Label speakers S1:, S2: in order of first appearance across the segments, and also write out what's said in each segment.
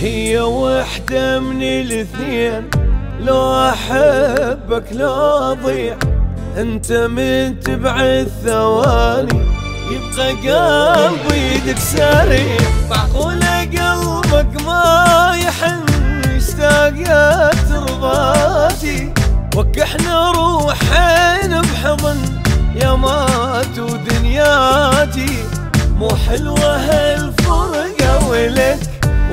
S1: هي وحدة من الاثنين. لو أحبك لو أضيع. أنت من تبع الثواني. يبقى قلبي يدك سريع. معقول قلبك ما يحن يشتاق ترضاتي وكحنا روحين بحضن. يا مات ودنياتي مو حلوة ولك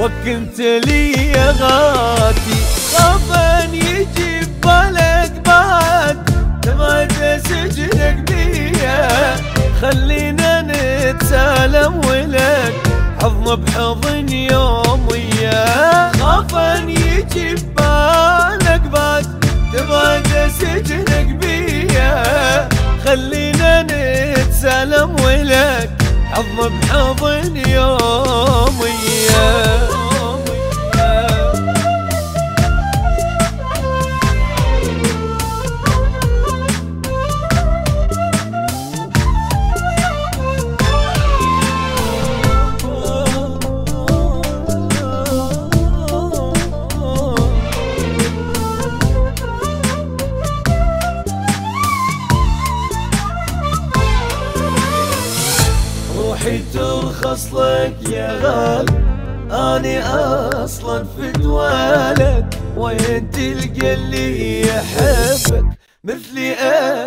S1: وكنت لي غاتي خاف ان يجي بالك بعد. تبعد سجنك بيا خلينا نتسالم ولك. حضن بحضن يوم ويا خاف ان يجي بالك بعد. تبعد سجنك بيا خلينا نتسالم ولك. حضن بحضن يوم روحي ترخص لك يا غالي. أني أصلا في دوالك وين تلقى اللي يحبك؟ مثلي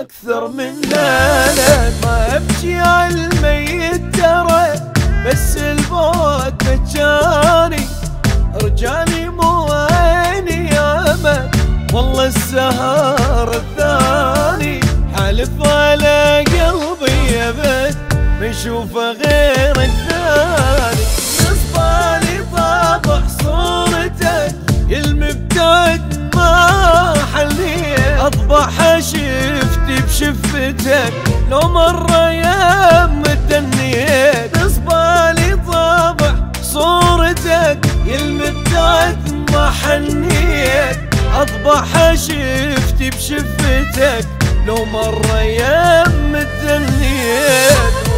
S1: أكثر من مالك. ما أبكي على الميت ترى بس البوت مجاني. رجالي مو عيني ياما والله السهر الثاني. حلف ما اشوفه غيرك ثاني. نصبالي طابع صورتك المبتعد ما حليه أضبح شفتي بشفتك. لو مرة يا متنيت نصبالي طابع صورتك المبتعد ما حنيت. أضبح شفتي بشفتك. لو مرة يا متنيت